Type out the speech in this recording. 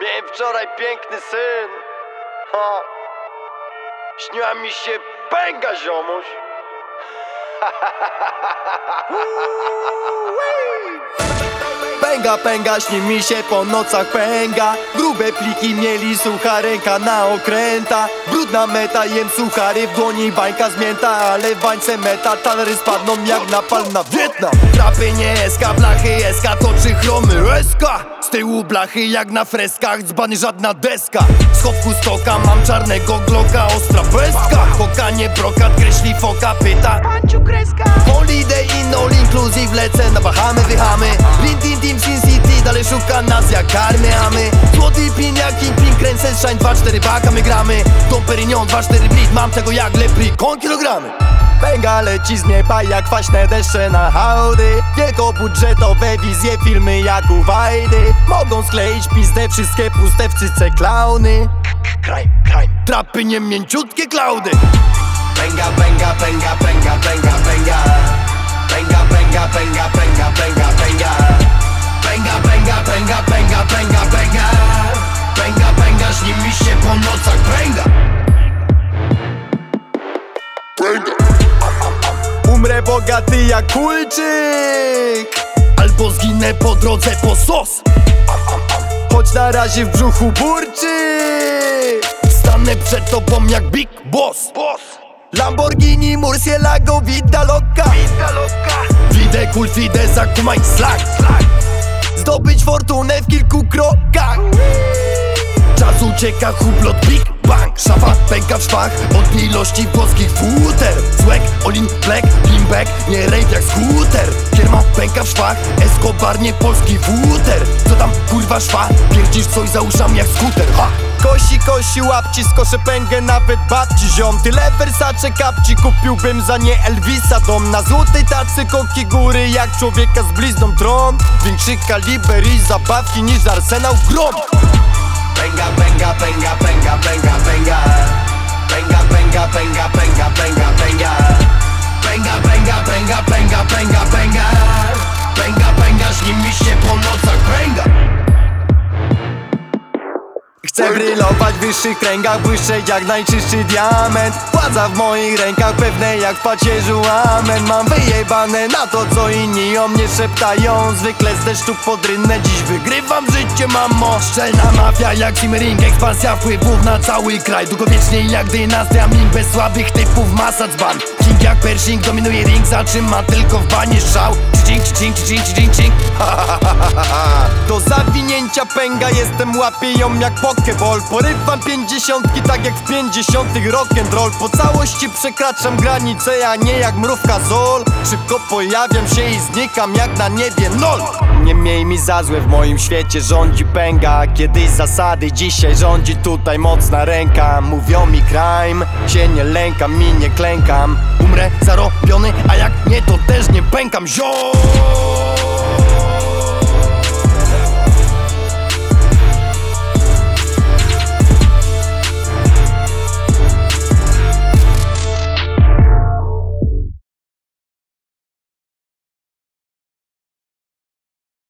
Miałem wczoraj piękny syn. Ha. Śniła mi się pęga ziomuś. Pęga, pęga, śni mi się po nocach pęga Grube pliki mieli, sucha ręka na okręta Brudna meta, jem suchary, w dłoni bańka zmięta Ale w bańce meta, talery spadną jak napal na Wietnam Trapy nie eska, blachy eska, toczy chromy? Eska! Z tyłu blachy jak na freskach, dzbany żadna deska. Z chowku stoka mam czarnego gloka, ostra pestka Kokanie brokat, kreśli foka, pyta. Holiday in all inclusive lecę na Bahamy, wychamy. Rin Tin Team Sin City dalej szuka nas jak karmy, a my Złoty pin jak Kingpin, kręcę Shine 2-4 baka my gramy. Dom Perignon 2-4 blit, mam tego jak leprikon kilogramy Pęga leci z nieba jak kwaśne deszcze na hałdy. Wielkobudżetowe wizje, filmy jak u Wajdy. Mogą skleić pizdę wszystkie puste w cyce klauny. Kraj, kraj, trapy nie mięciutkie klaudy. Pęga, pęga, pęga, pęga, pęga, pęga. Bogaty jak kulczyk. Albo zginę po drodze po sos. Choć na razie w brzuchu burczy Stanę przed tobą jak Big Boss. Boss, Lamborghini, Murcielago, Vida Loca. Pizda loka. Widzę kult, widzę zakumaj slack Zdobyć fortunę w kilku krokach Czas ucieka, hublot, big bang. Szafa pęka w szwach od ilości włoskich futer. Złek, olin, black, limback, nie rejt jak skuter. Kierma pęka w szwach, Escobar nie polski futer. Co tam kurwa szwa, pierdzisz coś za uszami jak skuter. Ha! Kosi, kosi, łapci, skoszę pęgę nawet babci ziom Tyle Versace kapci kupiłbym za nie Elvisa Dom. Na złotej tacy koki góry jak człowieka z blizną tron. Większy kaliber i zabawki niż arsenał grom Pęga, pęga, pęga, pęga, pęga, pęga. Chcę brylować w wyższych kręgach, błyszczeć jak najczystszy diament. Władza w moich rękach, pewne jak w pacierzu amen. Mam wyjebane na to, co inni o mnie szeptają. Zwykle z deszczu pod rynnę, dziś wygrywam życie, mamo. Szczelna mafia jak Simmering, ekspansja wpływów na cały kraj. Długowiecznie jak dynastia Ming, bez słabych typów masa dzban jak Pershing, dominuje ring, zatrzyma tylko w banie strzał. Cink, cink, cink, cink, cink, Do zawinięcia pęga jestem, łapię ją jak pokeball. Porywam pięćdziesiątki tak jak w pięćdziesiątych rock'n'roll Po całości przekraczam granice, a nie jak mrówka zol. Szybko pojawiam się i znikam jak na niebie nol Nie miej mi za złe, w moim świecie rządzi pęga Kiedyś zasady, dzisiaj rządzi tutaj mocna ręka. Mówią mi crime, się nie lękam i nie klękam. Umrę zarobiony, a jak nie to też nie pękam, ziom